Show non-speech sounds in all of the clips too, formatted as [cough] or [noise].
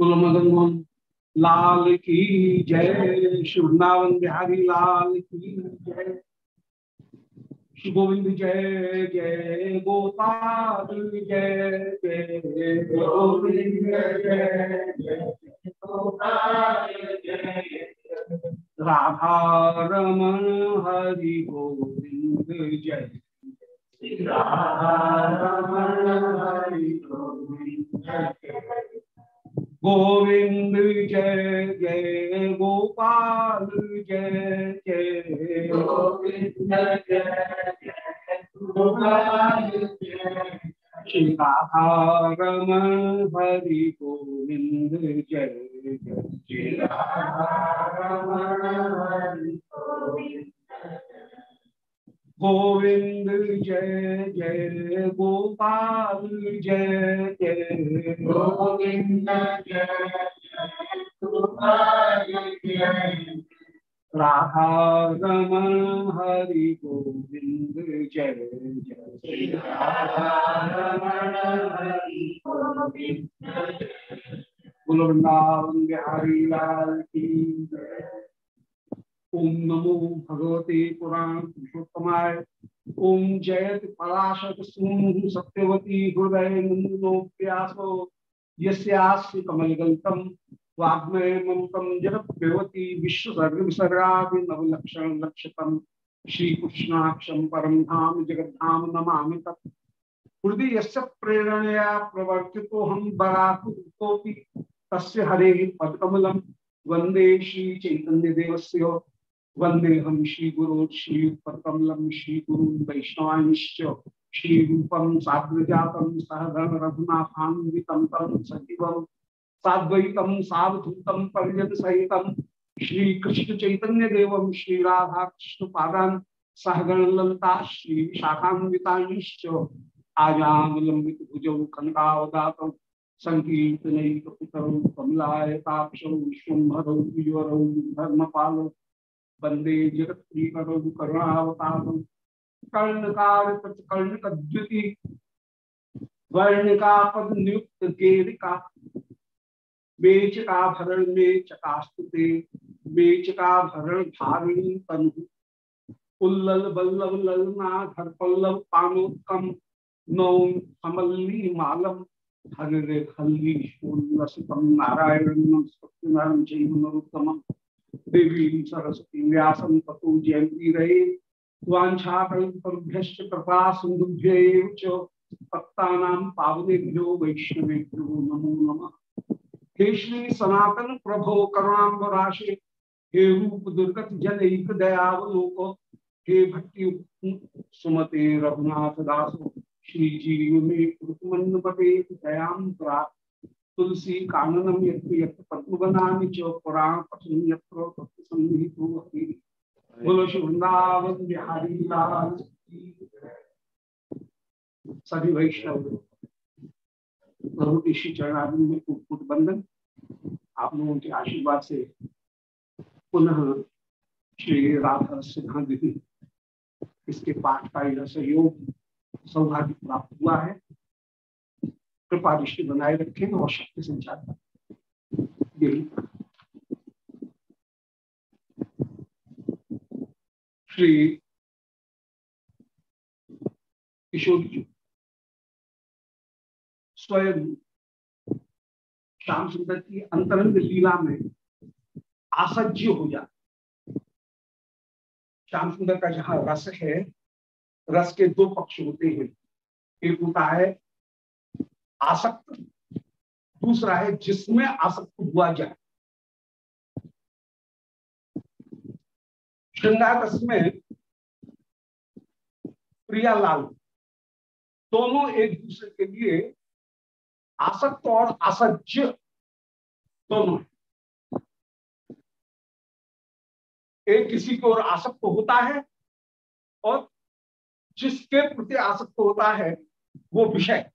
कुल मदन लाल की जय। शुभनावन बिहारी, लाल की जय। गोविंद जय जय। गोपाल जय जय। गोविंद जय जय। राधा रमन हरि गोविंद जय। राधा रमन हरि गोविंद जय। गोविंद जय जय गोपाल जय जय। गोविंद जय गोपाल जय। रमन हरि गोविंद जय जय। रमन हरि गोविंद गोविंद जय जय गोपाल जय जय गोविंद जय गोपाल जय राधा रमन हरि गोविंद जय जय। रमन हरि गोविंद वृंदावन बिहारी लाल की जय। ओम नमो भगवते पुराण पुरुषोत्तमाय। ओम जयत पराशत सूनु सत्यवती हृदय नंदनो प्यासो यस्यास्य कमलगल्तम वाग्मय विश्वसर्ग विसर्गा नवलक्षण लक्षतम श्री कृष्णाक्षम परम धाम जगद्धाम नमा तत्। हृदय यस्य प्रेरणया प्रवर्तितो हम बराकुतोपि तस्य हरे पदकमलम वंदे श्री चैतन्य देवस्य वंदे हम श्री गुरु श्रीयुतकमलम श्री गुरु वैष्णवांश्च। श्री रूपम साग्रजातम सहगण रघुनाथान्वितम तम सजीवम साद्वैतम सावधूतम परिजन सहितम श्री कृष्ण चैतन्य देवम श्री राधा कृष्ण पादान सहगण ललता श्री शाखान्विताश्च आजान लंबित भुजौ कनकावदात संकीर्तनैकपितरौ कमलायताक्षौ विश्वम्भरौ द्विजवरौ धर्मपालौ वंदे जगत पद नियुक्त गेरिका बेचका भरण में चकास्तुते बेचका भरण धारिणी तनु उल्लल बल्लभ ललना पल्लव पानोत्कम समल्ली मालम हल्ली नारायण सत्यनारायण जैन नरोत्तम देवी सरस्वती व्यासम तथो जयंती रहे वाछाभ्य कृपा सिंधुभ्य भक्ता पावनेभ्यो वैष्णवेभ्यो नमो नम। हे श्री सनातन प्रभो करुणाबराशे हे रूप दुर्गत जनक दयावलोक, हे भक्ति सुमते रघुनाथ दासो श्री जीव में दयाम प्राप्त तुलसी काननम पद्मवनानि च पुराण पठन यत्र तत्र सन्निहितो अपि। बोलो श्री वृंदावन बिहारी लाल सभी वैष्णव, प्रभु के श्री चरणारिंद में कुट बंधन आप लोगों के आशीर्वाद से पुनः श्री राधा सिद्धांत इसके पाठ का यह सहयोग, सौभाग्य प्राप्त हुआ है। कृपा दृष्टि बनाए रखें और शक्ति संचार करें। यही। श्री किशोर जी, स्वयं श्याम सुंदर की अंतरंग लीला में आसज्य हो जाते श्याम सुंदर का जहाँ रस है, रस के दो पक्ष होते हैं। एक होता है आसक्त दूसरा है, जिसमें आसक्त हुआ जाए श्रृंगार में प्रियालाल, दोनों एक दूसरे के लिए आसक्त और असज्य दोनों है। एक किसी की ओर आसक्त होता है और जिसके प्रति आसक्त होता है, वो विषय।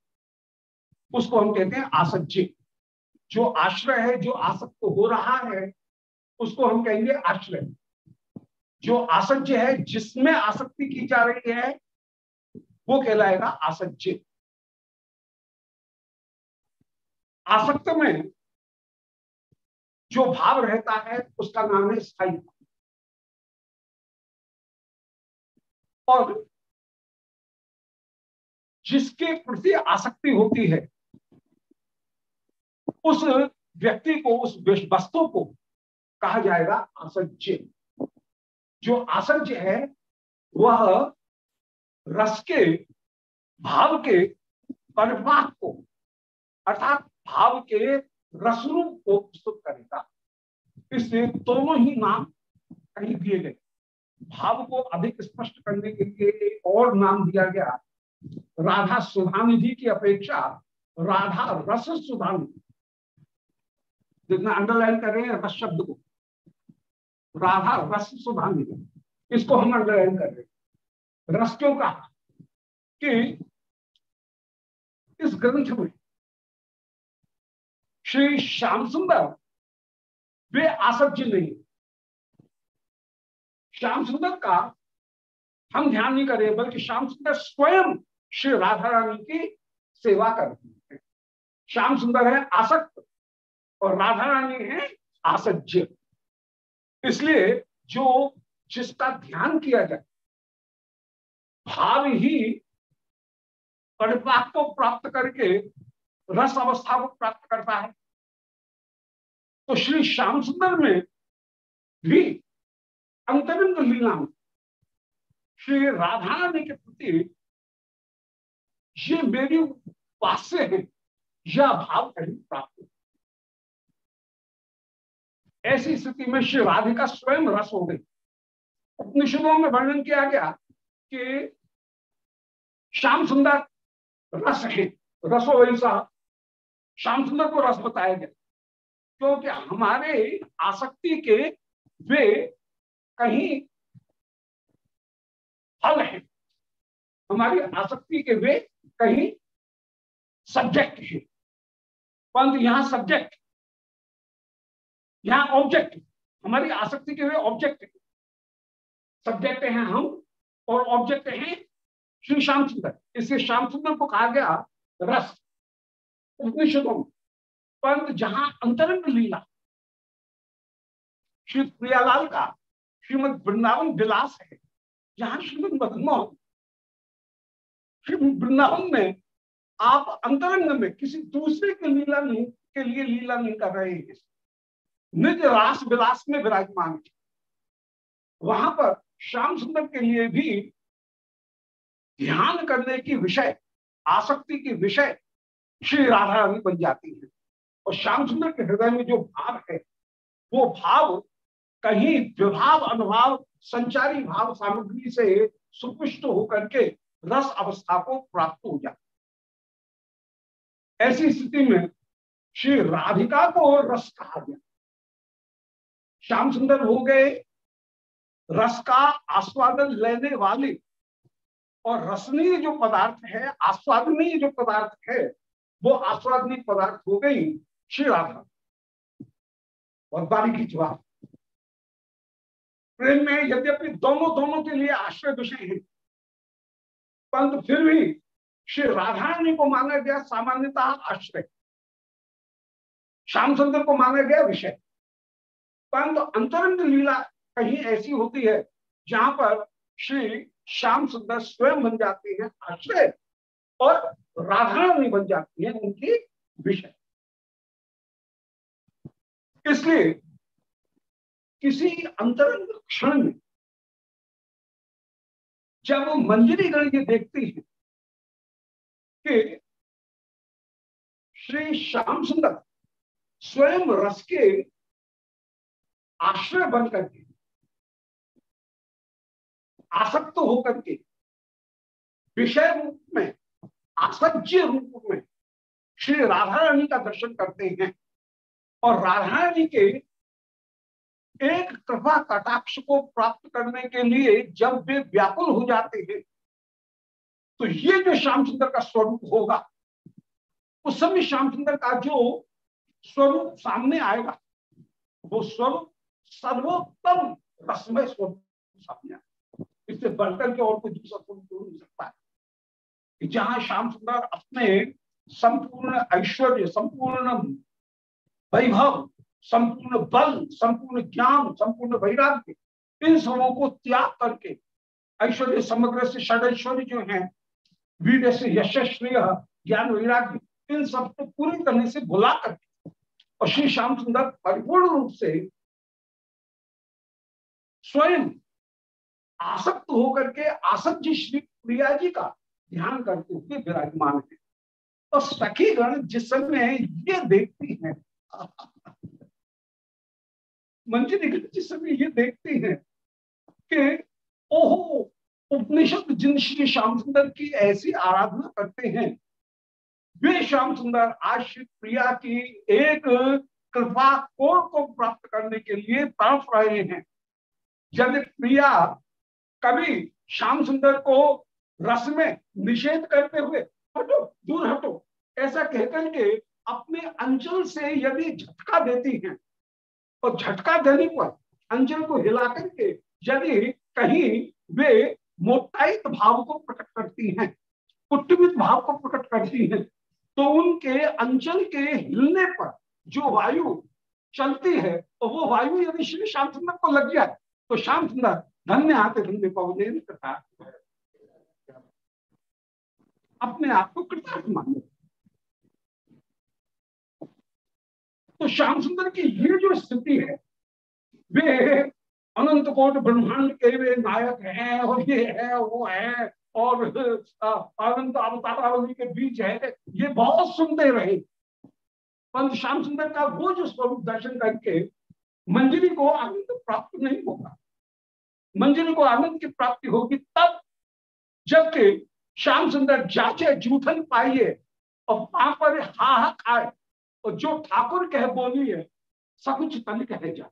उसको हम कहते हैं आसज्य जो आश्रय है, जो आसक्त हो रहा है, उसको हम कहेंगे आश्रय। जो आसज्य है, जिसमें आसक्ति की जा रही है, वो कहलाएगा आसज्य आसक्त में जो भाव रहता है, उसका नाम है स्थायी और जिसके प्रति आसक्ति होती है उस व्यक्ति को, उस वस्तु को कहा जाएगा आसज्य। जो आसज्य है, वह रस के, भाव के परिपाक को, अर्थात भाव के रसरूप को प्रस्तुत करेगा। इसलिए दोनों ही नाम कहीं दिए गए। भाव को अधिक स्पष्ट करने के लिए एक और नाम दिया गया। राधा सुधानिधि की अपेक्षा राधा रस सुधानिधि। जितना अंडरलाइन कर रहे हैं रस शब्द को। राधा रस सुधानिधि इसको हम अंडरलाइन कर रहे हैं। रस क्यों कहा कि इस ग्रंथ में श्री श्याम सुंदर, वे आसज्य नहीं श्याम सुंदर का हम ध्यान नहीं करें बल्कि श्याम सुंदर स्वयं श्री राधा रानी की सेवा करती है। श्याम सुंदर है, आसक्त और राधा रानी है आसज्य। इसलिए जो जिसका ध्यान किया जाए, भाव ही परिपाक को प्राप्त करके रस अवस्था को प्राप्त करता है। तो श्री श्याम सुंदर में भी अंतरिंग लीला श्री राधा रानी के प्रति ये मेरी वास्य है यह भाव कहीं प्राप्त ऐसी स्थिति में श्री राधिका स्वयं रस हो गई। उपनिषदों में वर्णन किया गया कि श्याम सुंदर रस है, रसो वैसा श्याम सुंदर को रस बताया गया। क्योंकि हमारे आसक्ति के वे कहीं फल है। हमारी आसक्ति के वे कहीं सब्जेक्ट है। परंतु यहाँ सब्जेक्ट यहाँ ऑब्जेक्ट हमारी आसक्ति के वे ऑब्जेक्ट सब्जेक्ट हैं हम, और ऑब्जेक्ट हैं श्री श्याम सुंदर। इसलिए श्याम सुंदर को कहा गया रस, उपनिषदों परंतु जहाँ अंतरंग लीला। श्री प्रियालाल का श्रीमद वृंदावन विलास है, जहाँ श्रीमद मदन श्री वृंदावन में आप अंतरंग में किसी दूसरे के लीला नहीं, के लिए लीला नहीं कर रहे हैं। निज रास विलास में विराजमान वहाँ पर श्याम सुंदर के लिए भी ध्यान करने की विषय, आसक्ति की विषय श्री राधा रानी बन जाती है। और श्याम सुंदर के हृदय में जो भाव है, वो भाव कहीं विभाव, अनुभाव, संचारी भाव सामग्री से सुपुष्ट होकर के रस अवस्था को प्राप्त हो जाए ऐसी स्थिति में श्री राधिका को रस कहा गया। श्याम सुंदर हो गए, रस का आस्वादन लेने वाले और रसनीय जो पदार्थ है, आस्वादनीय जो पदार्थ है, वो आस्वादनीय पदार्थ हो गई श्री राधा। और बारीकी जवाब। प्रेम में यद्यपि दोनों दोनों के लिए आश्रय विषय है, परंतु फिर भी श्री राधारानी को माना गया सामान्यतः आश्रय। श्याम सुंदर को माना गया विषय। परंतु अंतरंग लीला कहीं ऐसी होती है जहाँ पर श्री श्याम सुंदर स्वयं बन जाते हैं आश्रय और राधारानी बन जाती है उनकी विषय। इसलिए किसी अंतरंग क्षण में जब वो मंजरी गण ये देखती है कि श्री श्याम सुंदर स्वयं रस के आश्रय बन करके, आसक्त होकर के विषय रूप में, आसज्य रूप में श्री राधा रानी का दर्शन करते हैं। और राधा रानी के एक कृपा कटाक्ष को प्राप्त करने के लिए जब वे व्याकुल हो जाते हैं तो ये जो श्याम सुंदर का स्वरूप होगा, उस समय श्याम सुंदर का जो स्वरूप सामने आएगा, वो स्वरूप सर्वोत्तम रसमय स्वरूप इससे बढ़कर के और कोई दूसरा स्वरूप हो नहीं सकता। है जहाँ श्याम सुंदर अपने संपूर्ण ऐश्वर्य, संपूर्ण वैभव, संपूर्ण बल, संपूर्ण ज्ञान, संपूर्ण वैराग्य, इन सबों को त्याग करके ऐश्वर्य, समग्र से षड ऐश्वर्य जो है, वीर से यशस्वी ज्ञान, वैराग्य, इन सबको पूरी तरह से भुला करके और श्री श्याम सुंदर परिपूर्ण रूप से स्वयं आसक्त होकर के, आसक्त जी श्री प्रिया जी का ध्यान करते हुए विराजमान है। और सखी गण जिस समय ये देखती हैं [laughs] गण जिस समय ये देखती हैं कि, ओहो, उपनिषद जिन श्री श्याम सुंदर की ऐसी आराधना करते हैं, वे श्याम सुंदर आज श्री प्रिया की एक कृपा कोर को प्राप्त करने के लिए तड़प रहे हैं। यदि प्रिया कभी श्याम सुंदर को रस में निषेध करते हुए, हटो, दूर हटो। ऐसा कहकर के अपने अंचल से यदि झटका देती हैं, और झटका देने पर अंचल को हिला करके यदि कहीं वे मोटाइत भाव को प्रकट करती हैं कुटुबित भाव को प्रकट करती हैं तो उनके अंचल के हिलने पर जो वायु चलती है, और वो वायु यदि श्री श्याम सुंदर को लग जाए तो श्याम सुंदर धन्य आते धन्य पवने अपने आप को कृतार्थ माने। तो श्याम सुंदर की ये जो स्थिति है, वे अनंत कोट ब्रह्मांड के वे नायक हैं, और ये है, वो है, और अनंत अवतारावली के बीच है, ये बहुत सुनते रहे। परंतु श्याम सुंदर का वो जो स्वरूप दर्शन करके मंजरी को आनंद प्राप्त नहीं होगा। मंजरी को आनंद की प्राप्ति होगी तब जबकि श्याम सुंदर जाचे, जूठन पाइए और वहाँ पर हा खाए और जो ठाकुर कह बोली है सकुच तन कहे जा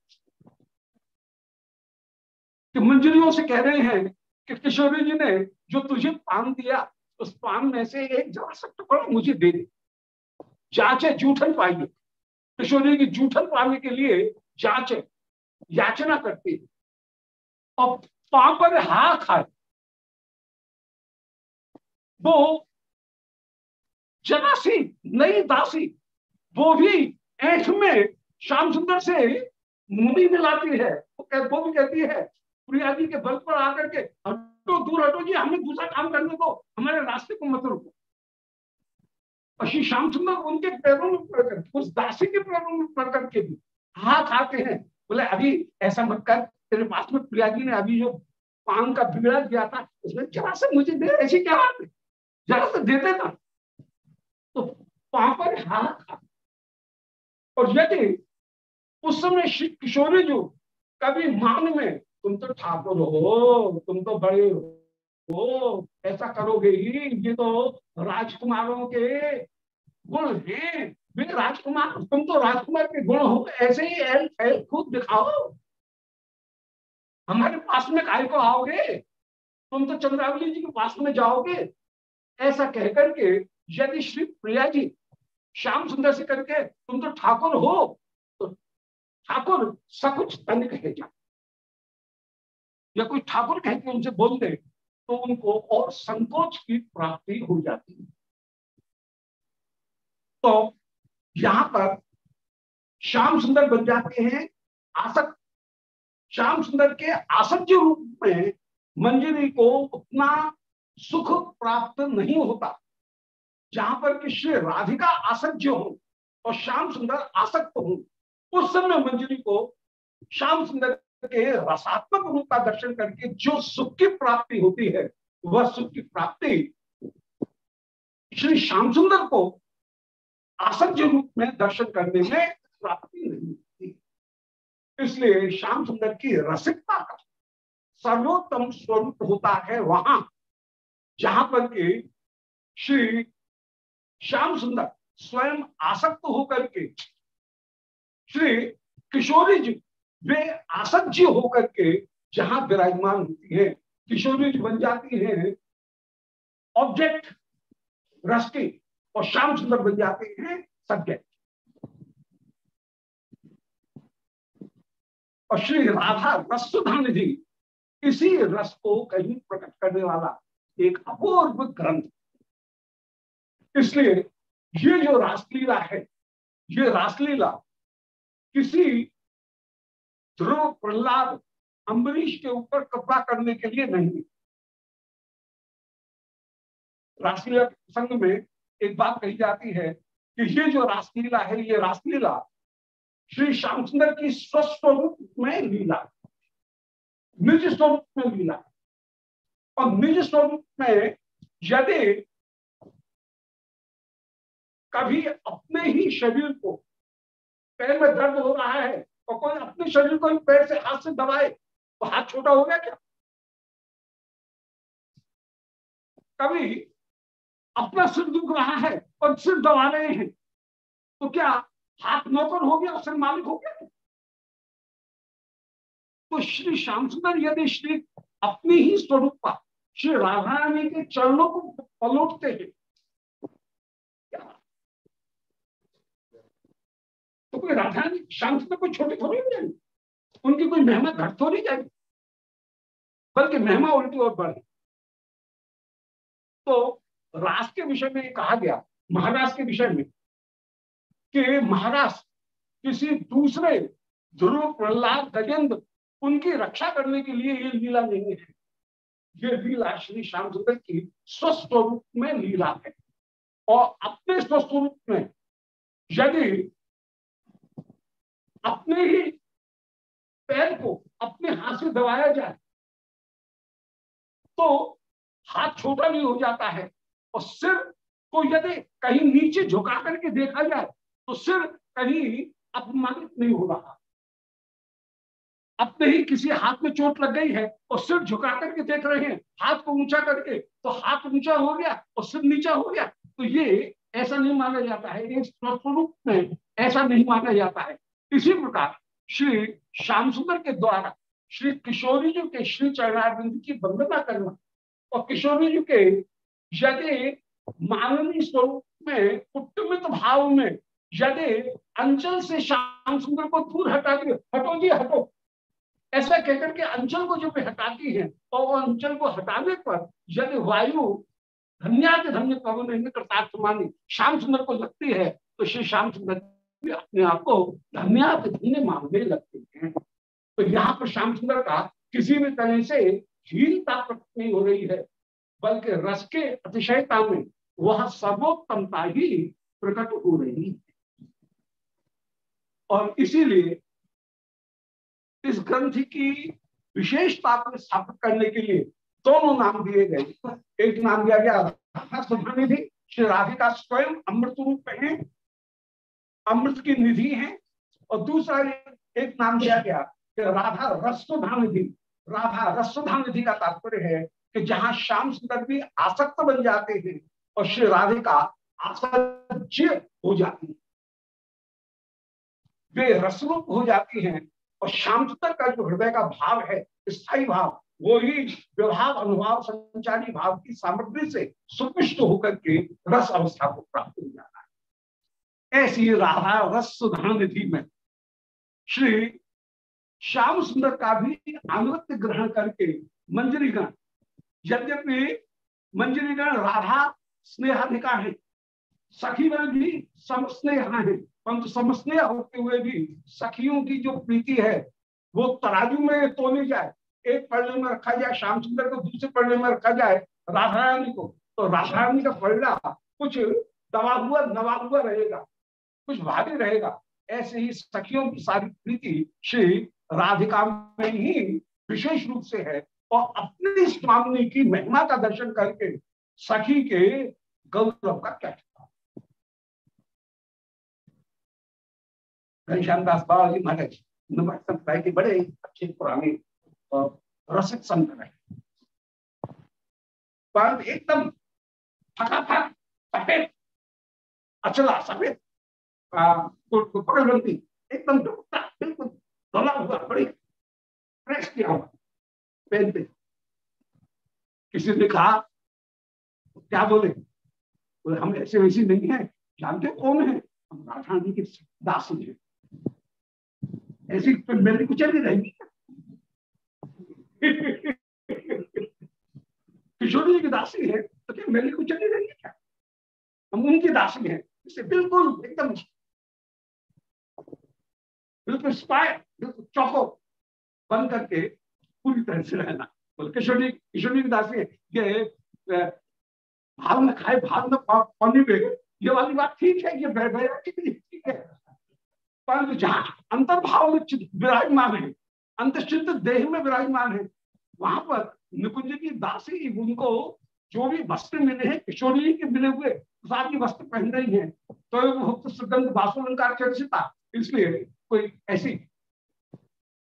कि मंजरियों से कह रहे हैं कि किशोरी जी ने जो तुझे पान दिया, उस पान में से एक जरा सा टुकड़ा मुझे दे दे। जाचे, जूठन पाइए। किशोरी की जूठन पाने के लिए जांचे याचना करती है। और पां पर हा। खाए वो जनासी नई दासी वो भी ऐठ में श्याम सुंदर से मुनि मिलाती है। वो, वो भी कहती है प्रिया जी के बल पर आकर के हटो दूर हटो जी हमें दूसरा काम करने दो हमारे रास्ते को मत रुको। श्री श्याम सुंदर उनके पैरों में पड़ उस दासी के पैरों में पड़ करके भी हाथ आते हैं। बोले, अभी ऐसा मत कर। तेरे पास में प्रिया जी ने अभी जो पान का बिगड़ा दिया था, उसमें जरा से मुझे दे, ऐसी क्या बात है? जरा से देते ना। तो वहाँ पर हाथ और यदि उस समय श्री किशोरी जो कभी मान में, तुम तो ठाकुर हो, तुम तो बड़े हो, ऐसा करोगे ही? ये तो राजकुमारों के गुण हैं। वे राजकुमार, तुम तो राजकुमार के गुण हो, ऐसे ही एल फैल खुद दिखाओ। हमारे पास में काय को आओगे? तुम तो चंद्रावली जी के पास में जाओगे। ऐसा कहकर के यदि श्री प्रिया जी श्याम सुंदर से करके तुम तो ठाकुर हो तो ठाकुर सकुच तन कहे जा। या कोई ठाकुर कह के उनसे बोल दे तो उनको और संकोच की प्राप्ति हो जाती है। तो यहाँ पर श्याम सुंदर बन जाते हैं, आसक्त। श्याम सुंदर के आसज्य रूप में मंजरी को उतना सुख प्राप्त नहीं होता, जहाँ पर कि श्री राधिका आसज्य हो और श्याम सुंदर आसक्त हो, उस समय मंजरी को श्याम सुंदर के रसात्मक रूप का दर्शन करके जो सुख की प्राप्ति होती है, वह सुख की प्राप्ति श्री श्याम सुंदर को आसज्य रूप में दर्शन करने में प्राप्ति नहीं होती। इसलिए श्याम सुंदर की रसिकता का सर्वोत्तम स्वरूप होता है वहाँ, जहाँ पर कि श्री श्याम सुंदर स्वयं आसक्त होकर के श्री किशोरी जी, वे आसज्य होकर के जहाँ विराजमान होती है, किशोरी जी बन जाती है। ऑब्जेक्ट रस की और श्याम सुंदर बन जाते हैं सब्जेक्ट और श्री राधा रसुधान जी इसी रस को कहीं प्रकट करने वाला एक अपूर्व ग्रंथ। इसलिए ये जो रासलीला है, ये रासलीला किसी ध्रुव प्रहलाद अम्बरीश के ऊपर कृपा करने के लिए नहीं राष्ट्रीय संघ में एक बात कही जाती है कि ये जो रासलीला है, ये रासलीला श्री श्याम सुंदर की स्वस्वरूप में लीला निज स्वरूप में लीला और निज स्वरूप में यदि कभी अपने ही शरीर को पैर में दर्द हो रहा है और कोई अपने शरीर को पैर से हाथ से दबाए तो हाथ छोटा हो गया क्या? कभी अपना सिर दुख रहा है और सिर दबा रहे हैं तो क्या हाथ नौकर हो गया सिर मालिक हो गया? तो श्री श्याम सुंदर, यदि श्री अपनी ही स्वरूप का श्री राधा रानी के चरणों को पलटते हैं तो कोई राधा रानी श्याम सुंदर कोई छोटी थोड़ी नहीं जाएगी उनकी कोई महिमा घट थोड़ी जाएगी, बल्कि महिमा उल्टी और बढ़े। तो रास के विषय में कहा गया महाराज के विषय में, कि महाराज किसी दूसरे ध्रुव प्रहलाद गजेंद्र, उनकी रक्षा करने के लिए ये लीला नहीं है। ये लीला श्री श्याम सुंदर की स्वस्वरूप में लीला है। और अपने स्वस्वरूप में यदि अपने ही पैर को अपने हाथ से दबाया जाए तो हाथ छोटा नहीं हो जाता है। और सिर को यदि कहीं नीचे झुका करके देखा जाए तो सिर कहीं अपमानित नहीं हो रहा। अपने ही किसी हाथ में चोट लग गई है और सिर झुका करके देख रहे हैं, हाथ को ऊँचा करके तो हाथ ऊँचा हो गया और सिर नीचा हो गया तो ये ऐसा नहीं माना जाता है, ये स्वरूप में ऐसा नहीं माना जाता है। इसी प्रकार श्री श्याम सुंदर के द्वारा श्री किशोरी जी के श्री चरणारविंद की वंदना करना और किशोरी जी के यदि मानवीय स्वरूप में कुटुमित भाव में, यदि अंचल से श्याम सुंदर को दूर हटा दिए, हटो जी, हटो। ऐसा कहकर के अंचल को जो भी हटाती है और वो अंचल को हटाने पर यदि वायु धन्या धन्य पवन कृतार्थ मानी, श्याम सुंदर को लगती है तो श्री श्याम सुंदर अपने आप को धन्यात धन्य मानने लगते हैं। तो यहाँ पर श्याम सुंदर का किसी भी तरह से हीनता प्रकट नहीं हो रही है। बल्कि रस के अतिशयता में वह सर्वोत्तमता ही प्रकट हो रही है। और इसीलिए इस ग्रंथ की विशेषता को स्थापित करने के लिए दोनों नाम दिए गए। एक नाम दिया गया सुधानिधि श्री राधिका स्वयं अमृत रूप है, अमृत की निधि है, और दूसरा एक नाम दिया गया कि राधा रसोधानिधि। राधा रसोधानिधि का तात्पर्य है कि जहाँ श्याम सुंदर भी आसक्त बन जाते हैं और श्री राधिका आसज्य हो जाती है। वे रसरूप हो जाती हैं और श्याम सुंदर का जो हृदय का भाव है, स्थायी भाव, वो ही व्यवहार अनुभाव, संचारी भाव की सामग्री से सुपुष्ट होकर के रस अवस्था को प्राप्त हो जाता है। ऐसी राधा रस सुधान निधि में श्री श्याम सुंदर का भी अनुगत्य ग्रहण करके मंजरीगण यद्यपि मंजरीगण राधा स्नेहाधिका है सखी में भी समस्नेह है परंतु समस्नेह होते हुए भी सखियों की जो प्रीति है, वो तराजू में तोली जाए। एक पढ़ने में रखा जाए श्याम सुंदर को दूसरे पढ़ने में रखा जाए राधा रानी को तो राधा रानी का पढ़ना कुछ दबा हुआ नवा हुआ रहेगा, कुछ भारी रहेगा। ऐसे ही सखियों की सारी प्रीति श्री राधिका में ही विशेष रूप से है। और अपनी स्वामी की महिमा का दर्शन करके सखी के गौरव का क्या। घनश्याम दास बाबा जी महाराज संप्रदाय के बड़े अच्छे पुराने और रसिक संत रहे। पर एकदम फटाफट सफ़ेद अचला सफ़ेद पकड़बंदी एकदम बिल्कुल धोला हुआ, बड़ी फ्रेश किया हुआ। पेन पे। किसी ने कहा, क्या बोले? बोले, हम ऐसे वैसे नहीं है, जानते कौन है? हम जी के दास हैं। ऐसी तो मेरी कुछ नहीं रहेगी किशोर जी की दासी है तो क्या मेरी कुछ नहीं रहेगी क्या? हम उनकी दासी हैं, इससे बिल्कुल एकदम बिल्कुल स्पायर, बिल्कुल चौको बन करके पूरी तरह से रहना बोले किशोरी किशोरी दास, ये भाव में खाए भाव में पानी में ये वाली बात ठीक है, ये ठीक है परंतु जहाँ अंतर्भाव में विराजमान है अंतश्चित देह में विराजमान है, वहाँ पर निकुंज की दासी, उनको जो भी वस्त्र मिले हैं, किशोरी के मिले हुए की वस्त्र पहन रही है तो सुगंध बासुलंकार चर्चिता, इसलिए कोई ऐसी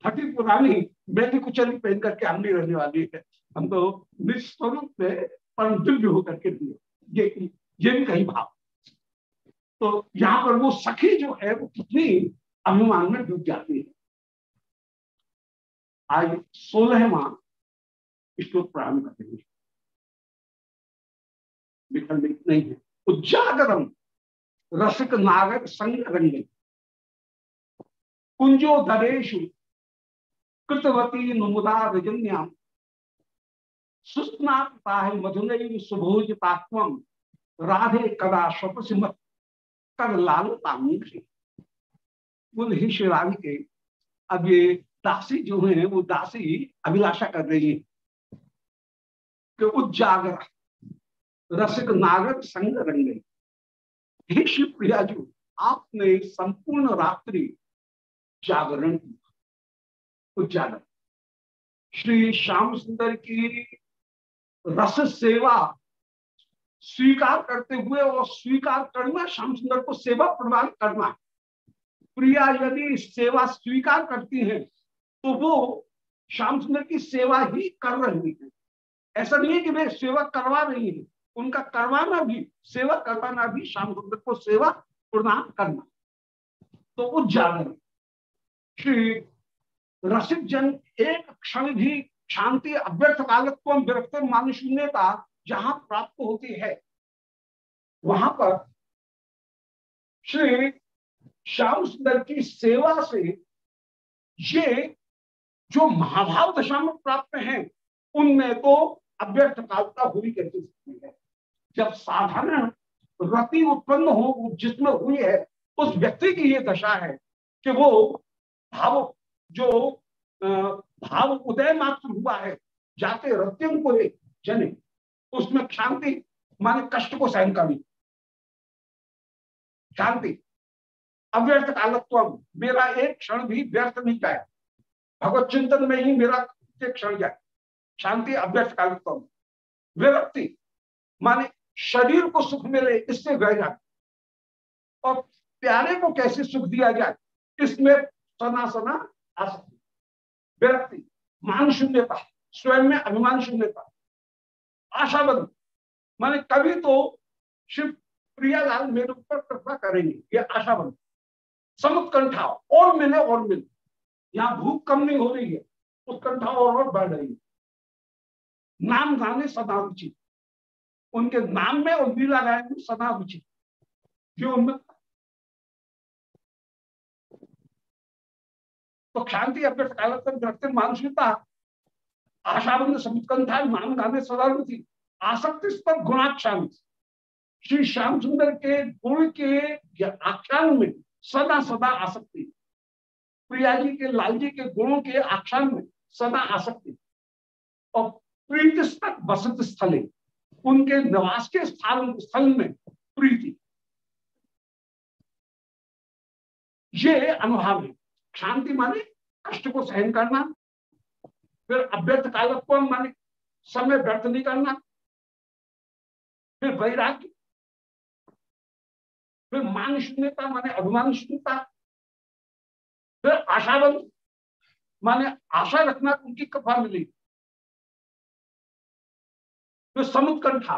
फटी पुरानी मेरी कुचली पहन करके हम नहीं रहने वाली है। हम तो निस्वरूप में परम दिव्य होकर के लिए ये ये भी कहीं भाव। तो यहाँ पर वो सखी जो है, वो कितनी अभिमान में डूब जाती है। आज सोलहवा श्लोक प्रारंभ करेंगे विकल्प नहीं है। उजागरम रसिक नागर संग रंग। कुंजो दरेशु कृतवती नुमुदा रजन्याम सुस्नाता है मधुनई सुभोजतात्म राधे कदा स्वपसिमत कर लाल ही श्री राम के, अब ये दासी जो है, वो दासी अभिलाषा कर रही है कि उजागर रसिक नागर संग रंग। हे श्री प्रिया जी आपने संपूर्ण रात्रि जागरण किया। उजागर श्री श्याम सुंदर की रस सेवा स्वीकार करते हुए और स्वीकार करना, श्याम सुंदर को सेवा प्रदान करना। प्रिया यदि सेवा स्वीकार करती है तो वो श्याम सुंदर की सेवा ही कर रही है। ऐसा नहीं है कि वे सेवा करवा रही है, उनका करवाना भी, सेवा करवाना भी श्याम सुंदर को सेवा प्रदान करना। तो उज्जागर श्री रसिक जन एक क्षण भी शांति, अव्यर्थ कालत्व विरक्त मानुषून्यता जहाँ प्राप्त होती है। वहाँ पर श्री श्याम सुंदर की सेवा से ये जो महाभाव दशा में प्राप्त है, उनमें तो अव्यर्थ कालता हुई करती सकती है। जब साधारण रति उत्पन्न हो, जिसमें हुई है, उस व्यक्ति की ये दशा है कि वो भाव जो भाव उदय मात्र हुआ है, जाते रत्यम को ले जने। उसमें शांति, माने कष्ट को सहन करनी। शांति। अव्यर्थ कालत्व मेरा एक क्षण भी व्यर्थ नहीं जाए। भगवत चिंतन में ही मेरा एक क्षण जाए। शांति, अव्यर्थ कालत्व विरक्ति, माने शरीर को सुख मिले, इससे वह और प्यारे को कैसे सुख दिया जाए, इसमें सना सना आ सकती विरक्ति मान शून्यता स्वयं में अभिमान शून्यता आशाबंद माने कभी तो शिव प्रियालाल मेरे ऊपर कृपा करेंगे ये आशाबंद समुत्कंठा और मिले और मिले यहाँ भूख कम नहीं हो रही है उत्कंठा और, और बढ़ रही है नाम गाने सदा रुचि उनके नाम में और लीला गायन में सदा रुचि जो उनमें तो क्षांति अभ्यर्थ कालतन रखते मानसिकता आशाबंद समुत्कंठा नाम गाने सदा थी। आसक्ति पर गुणाक्षांत। श्री श्याम सुंदर के गुण के आख्यान में सदा सदा आसक्ति। प्रिया जी के, लाल जी के गुणों के आख्यान में सदा आसक्ति। और प्रीति तक वसत स्थले, उनके निवास के स्थान, स्थल में प्रीति। ये अनुभव है। शांति माने, कष्ट को सहन करना, फिर अभ्यर्थ कालत्व माने, समय व्यर्थ नहीं करना, फिर वैराग्य, फिर मान शून्यता माने अभिमान शून्यता फिर आशावंत माने आशा रखना उनकी कृपा मिली। फिर समुत्कंठा,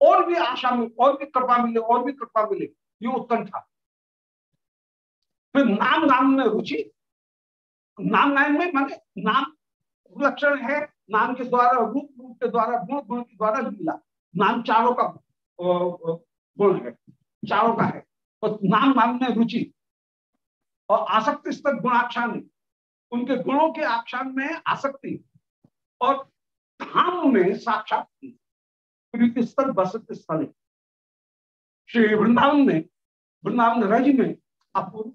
और भी आशा में, और भी कृपा मिले, और भी कृपा मिले, ये उत्कंठा। फिर नाम नाम में रुचि नाम नाम में माने नाम लक्षण है नाम के द्वारा रूप रूप के द्वारा गुण गुण के द्वारा लीला नाम चारों का गुण है चारों का है और नाम नाम में रुचि और आसक्ति स्तर गुणाख्यान उनके गुणों के आख्यान में आसक्ति और धाम में साक्षात प्रीति स्तर बसत स्थल श्री वृंदावन में वृंदावन रज में अपूर्व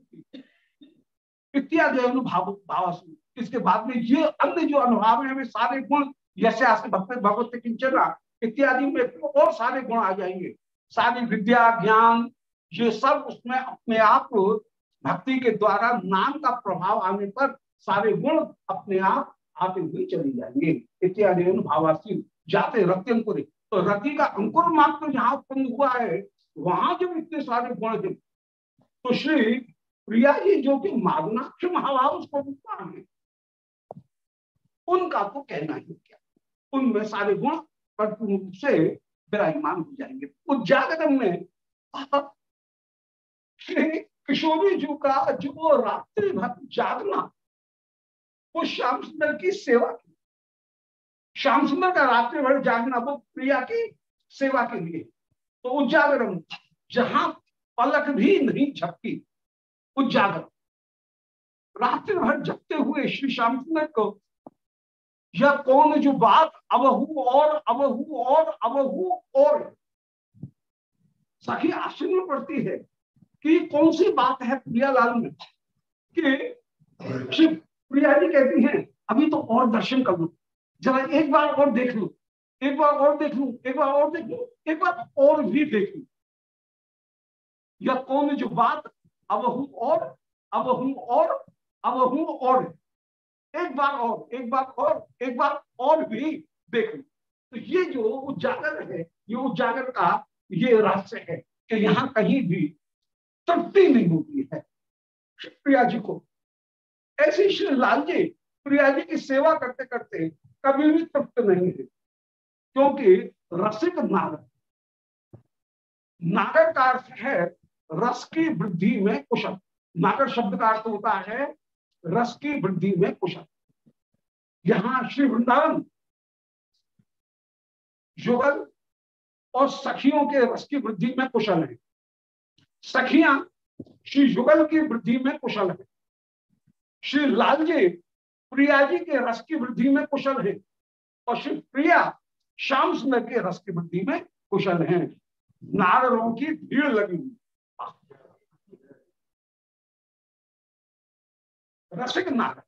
इत्यादि भाव भाव इसके बाद में ये अन्य जो अनुभाव है सारे गुण जैसे भक्त, भगवत किंचना इत्यादि में और सारे गुण आ जाएँगे। सारी विद्या, ज्ञान, ये सब उसमें अपने आप भक्ति के द्वारा नाम का प्रभाव आने पर सारे गुण अपने आप आते हुए चले जाएँगे। इत्यादि भावासी जाते रत्यम अंकुर तो रति का अंकुर मात्र जहाँ उत्पन्न हुआ है, वहाँ जब इतने सारे गुण है। तो श्री प्रिया जी जो कि माधुनाक्ष महाभाव स्वरूप है उनका तो कहना ही क्या? उनमें सारे गुण कर्पूर्ण रूप से विराजमान हो जाएँगे। उस में श्री किशोरी जी का जो रात्रि भर जागना, वो श्याम सुंदर की सेवा की श्याम सुंदर का रात्रि भर जागना वो प्रिया की सेवा के लिए। तो उजागरण जहाँ पलक भी नहीं झपकी उजागर। रात्रि भर जगते हुए श्री श्याम सुंदर को, यह कौन जो बात? अब हूँ और अब हूँ और अब हूँ और। सखी, आश्चर्य पड़ती है कि कौन सी बात है प्रियालाल में? कि श्री प्रिया जी कहती हैं, अभी तो और दर्शन कर लू। जरा एक बार और देख लू। एक बार और देख लू। एक बार और देख लू। एक बार और भी देख लू। या कौन जो बात अब हूँ और, अब हूँ और, अब हूँ और। एक बार और, एक बार और, एक बार और भी देख। लू तो ये जो उजागर है, ये उजागर का ये रहस्य है कि यहाँ कहीं भी तृप्ति नहीं होती है। प्रिया जी को ऐसी श्री लाल जी प्रिया जी की सेवा करते करते कभी भी तृप्त नहीं है, क्योंकि रसिक नागर नागर का अर्थ है रस की वृद्धि में कुशल। नागर शब्द का अर्थ होता है, रस की वृद्धि में कुशल। यहाँ श्री वृंदावन युगल और सखियों के रस की वृद्धि में कुशल है। सखियाँ श्री युगल की वृद्धि में कुशल है। श्री लाल जी प्रिया जी के रस की वृद्धि में कुशल है और श्री प्रिया श्याम सुंदर के रस की वृद्धि में कुशल है। नाररों की भीड़ लगी हुई। रसिक नार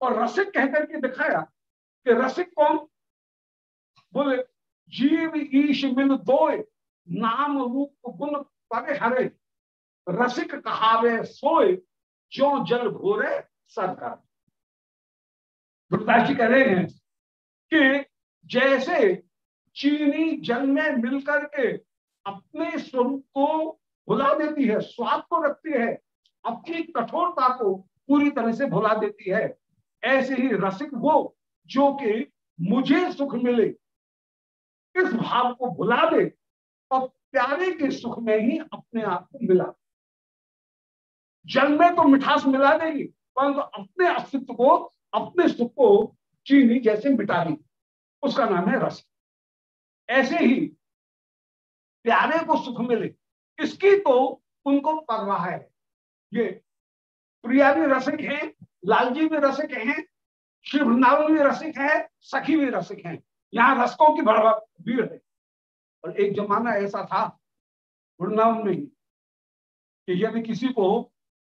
और रसिक कहकर के दिखाया कि रसिक कौन? बोले, जीव ईश मिल दो नाम रूप गुण पगे हरे। रसिक कहावे सोए जो जल भोरे सरकार। गुरुदास जी कह रहे हैं कि जैसे चीनी जल में मिलकर के अपने स्वरूप को भुला देती है, स्वाद को रखती है अपनी कठोरता को पूरी तरह से भुला देती है। ऐसे ही रसिक वो जो कि मुझे सुख मिले, इस भाव को भुला दे और प्यारे के सुख में ही अपने आप को मिला। जल में तो मिठास मिला देगी, परंतु तो अपने अस्तित्व को, अपने सुख को चीनी जैसे मिटा दी। उसका नाम है रस। ऐसे ही प्यारे को सुख मिले, इसकी तो उनको परवाह है। ये प्रिया भी रसिक है, लालजी भी रसिक हैं, श्री वृंदावन भी रसिक है, सखी भी रसिक हैं। यहाँ रसकों की भड़वा भीड़ है। और एक जमाना ऐसा था वृंदावन में कि यदि किसी को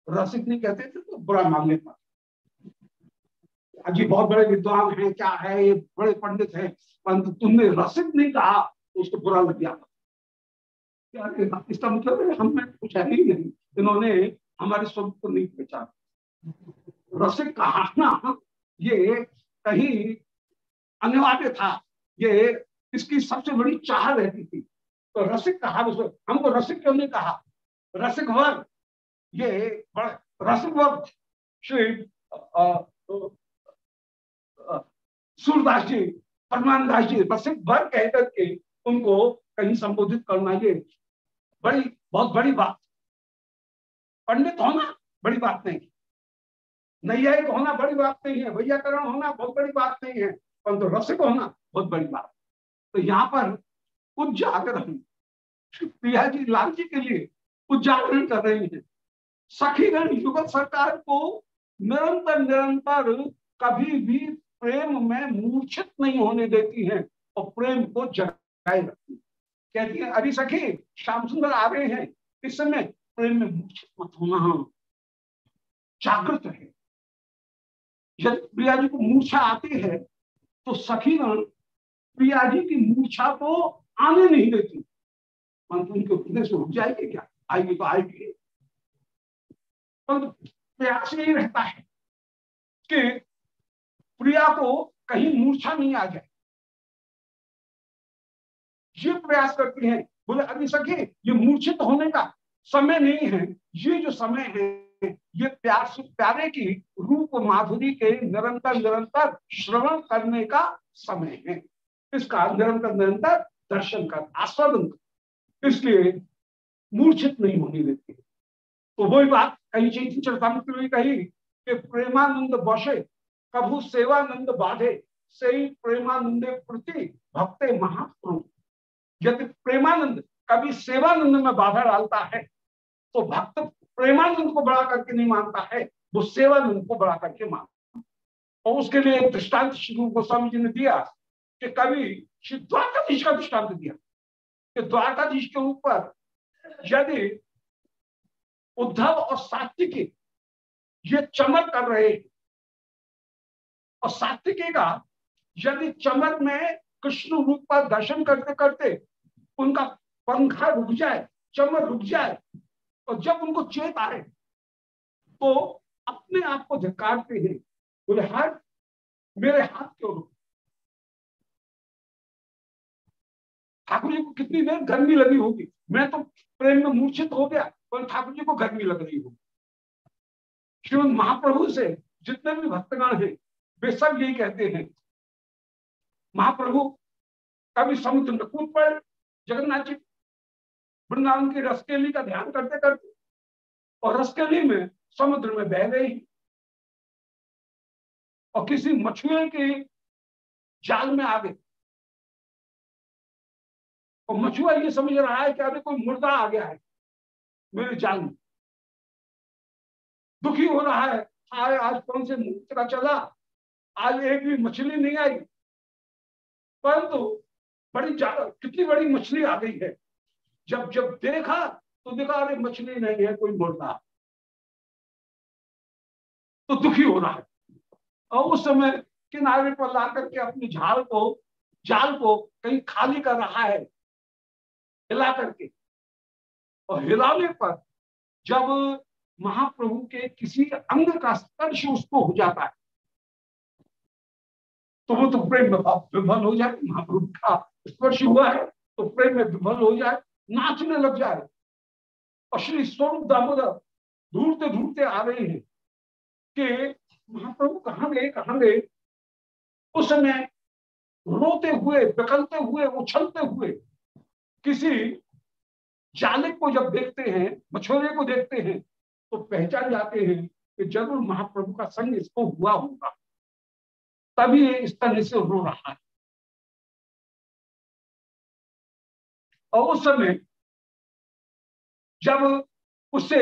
रसिक नहीं कहते थे तो बुरा मान लेता अजी बहुत बड़े विद्वान हैं, क्या है, ये बड़े पंडित हैं, परंतु तुमने रसिक नहीं कहा तो उसको बुरा लग गया। इसका मतलब है हमें कुछ है ही नहीं। इन्होंने हमारे स्वरूप को नहीं पहचाना। रसिक कहा ये कहीं अनिवार्य था। ये इसकी सबसे बड़ी चाह रहती थी। तो रसिक कहा हमको रसिक क्यों नहीं कहा? रसिक वर्ग। ये रसिक वर्ग श्री सूरदास जी परमानदास जी, रसिक वर्ग कह करके उनको कहीं संबोधित करना ये बड़ी, बहुत बड़ी बात पंडित होना बड़ी बात नहीं। नैयायिक होना बड़ी बात नहीं है, वैयाकरण होना बहुत बड़ी बात नहीं है, परंतु रसिक होना बहुत बड़ी बात। तो यहाँ पर उजागरण प्रिया जी लाल जी के लिए उजागरण कर रही है। सखीगण, युगल सरकार को निरंतर निरंतर कभी भी प्रेम में मूर्छित नहीं होने देती है और प्रेम को जगाए रखती कहती है, अरे सखी, श्याम सुंदर आ रहे हैं, इस समय प्रेम में मूर्छित मत होना। जागृत रहे। यदि प्रिया जी को मूर्छा आती है तो सखीगण प्रिया जी की मूर्छा को आने नहीं देती। परंतु उनके उठने से रुक जाएगी क्या? आएगी तो आएगी। परंतु प्रयास यही रहता है कि प्रिया को कहीं मूर्छा नहीं आ जाए। ये प्रयास करती हैं, बोले, अभी सके ये मूर्छित होने का समय नहीं है। ये जो समय है, ये प्यार प्यारे की रूप माधुरी के निरंतर निरंतर श्रवण करने का समय है। इसका निरंतर निरंतर दर्शन कर आस्वादन कर इसलिए मूर्छित नहीं होने देती। तो वही बात कहीं चैतन्य चरतामृत में कही कि प्रेमानंद बसे, कभू सेवानंद बाधे से प्रेमानंद प्रति भक्ते महाप्रभु। यदि प्रेमानंद, कभी सेवानंद में बाधा डालता है तो भक्त प्रेमानंद को बढ़ा करके नहीं मानता है वो सेवानंद को बढ़ा करके मानता और उसके लिए दृष्टांत श्री गोस्वामी जी ने दिया कि कभी श्री द्वारकाधीश का दृष्टांत दिया कि द्वारकाधीश के ऊपर यदि उद्धव और सात्विकी ये चमक कर रहे और सात्विकी का यदि चमक में कृष्ण रूप का दर्शन करते करते उनका पंखा रुक जाए चमक रुक जाए और जब उनको चेत आए तो अपने आप को झकारते हैं। बोले हाथ मेरे हाथ क्यों रुक ठाकुर जी को कितनी देर गर्मी लगी होगी। मैं तो प्रेम में मूर्छित हो गया, पर ठाकुर जी को गर्मी लग रही होगी। श्रीमद महाप्रभु से जितने भी भक्तगण हैं, वे सब यही कहते हैं, महाप्रभु, कभी समुद्र में कूद पड़े, जगन्नाथ जी वृंदावन की रसकेली का ध्यान करते करते, और रसकेली में, समुद्र में बह गई। और किसी मछुए के जाल में आ गए और मछुआ ये समझ रहा है कि अभी कोई मुर्दा आ गया है मेरे जाल में। दुखी हो रहा है आए आज कौन से का चला? आज एक भी मछली नहीं आई। परंतु बड़ी कितनी बड़ी मछली आ गई है। जब जब देखा तो देखा, अरे मछली नहीं है, कोई मुर्दा। तो दुखी हो रहा है। और उस समय किनारे पर ला करके अपनी झाल को, जाल को कहीं खाली कर रहा है, हिला करके। और हिलाने पर जब महाप्रभु के किसी अंग का स्पर्श उसको हो जाता है तो वो तो प्रेम में विफल हो जाए, महाप्रभु का स्पर्श हुआ है तो प्रेम में विफल हो जाए नाचने लग जाए। और श्री स्वरूप दामोदर ढूंढते ढूंढते आ रहे हैं कि महाप्रभु कहाँ गए कहाँ गए? उस समय रोते हुए, बिकलते हुए, उछलते हुए किसी जालिक को जब देखते हैं, मछोरे को देखते हैं तो पहचान जाते हैं कि ज़रूर महाप्रभु का संग इसको हुआ होगा। तभी इस तरह से रो रहा है। और उस समय जब उससे,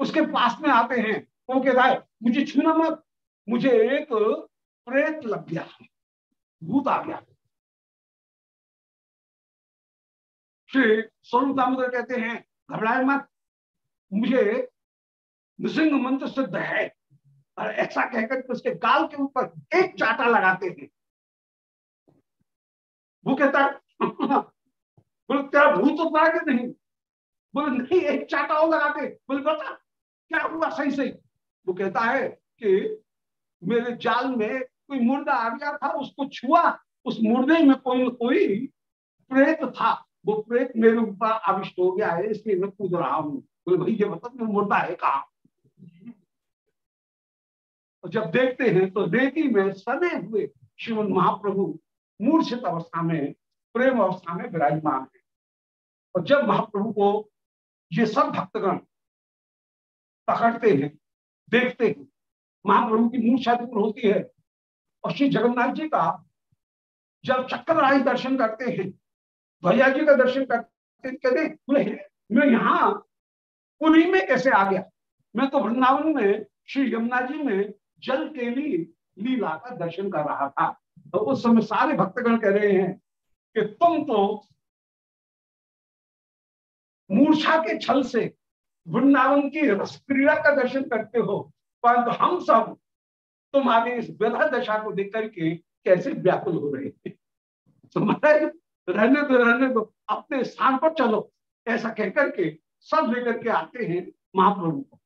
उसके पास में आते हैं तो कहता है, मुझे छूना मत, मुझे एक प्रेत लग गया, भूत आ गया। श्री स्वरूप दामोदर कहते हैं, घबराए मत, मुझे नृसिंह मंत्र सिद्ध है। और ऐसा कहकर उसके गाल के ऊपर एक चाटा लगाते हैं। वो कहता है बोले, तेरा भूत तो पड़ा कि नहीं। बोले, नहीं, एक चाटा लगा के। बोले, बता, क्या हुआ सही सही वो कहता है कि मेरे जाल में कोई मुर्दा आ गया था, उसको छुआ। उस मुर्दे में कोई कोई प्रेत था। वो प्रेत मेरे ऊपर आविष्ट हो गया है, इसलिए मैं कूद रहा हूँ। बोले, भाई, ये बता मुर्दा है कहा? जब देखते हैं तो रेती में सने हुए श्रीमद महाप्रभु मूर्छित अवस्था में, प्रेम अवस्था में विराजमान है। और जब महाप्रभु को ये सब भक्तगण पकड़ते हैं, देखते हैं, महाप्रभु की मूर्छा दूर होती है और श्री जगन्नाथ जी का जब चक्कर दर्शन करते हैं, भैया जी का दर्शन करते कहते मैं यहाँ पुरी में कैसे आ गया? मैं तो वृंदावन में, श्री यमुना जी में जल के लिए लीला का दर्शन कर रहा था। तो उस समय सारे भक्तगण कह रहे हैं कि तुम तो मूर्छा के छल से वृंदावन की रसक्रिया का दर्शन करते हो, परंतु हम सब तुम्हारी इस विधा दशा को देख करके कैसे व्याकुल हो रहे थे रहने दो रहने दो, अपने स्थान पर चलो, ऐसा कहकर के सब लेकर के आते हैं महाप्रभु को।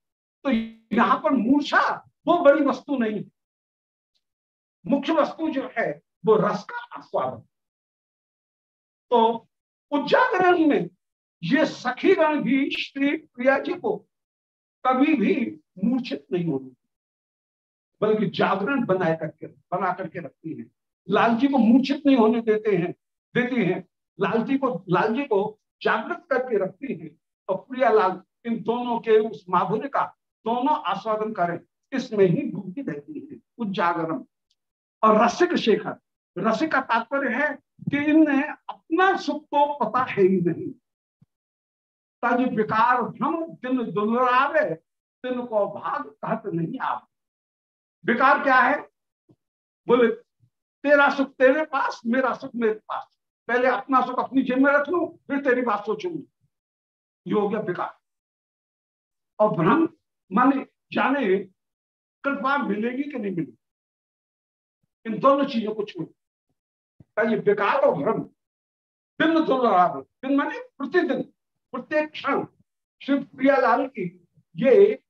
तो यहाँ पर मूर्छा वो बड़ी वस्तु नहीं है। मुख्य वस्तु जो है वो रस का आस्वादन। तो उज्जागरण में ये सखीगण भी श्री प्रिया जी को कभी भी मूर्छित नहीं होती, बल्कि जागरण बनाए करके, बना करके रखती है। लाल जी को मूर्छित नहीं होने देते हैं, देती हैं। लाल जी को लाल जी को जागृत करके रखती है। और प्रिया लाल इन दोनों के उस माधुर्य का दोनों आस्वादन करें, इसमें ही डूबी रहती है उज्जागरम और रसिक शेखर, रसिक का तात्पर्य है कि इन्हें अपना सुख तो पता है ही नहीं। तज विकार भ्रम, दिन दुलरावे दिन को भाग कहत नहीं आप विकार क्या है? बोले, तेरा सुख तेरे पास, मेरा सुख मेरे पास। पहले अपना सुख अपनी जेब में रख लू, फिर तेरी बात सोचूँगी। ये हो गया विकार। और भ्रम, माने जाने कृपा मिलेगी कि नहीं मिलेगी? इन दोनों चीज़ों को छू ये विकार और भ्रम। दोनों दिन माने प्रतिदिन। प्रत्येक क्षण श्री प्रियालाल की ये